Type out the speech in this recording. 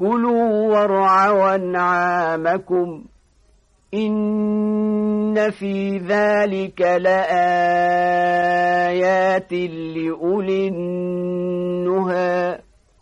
كلوا وارعوا أنعامكم إن في ذلك لآيات لأولي النهي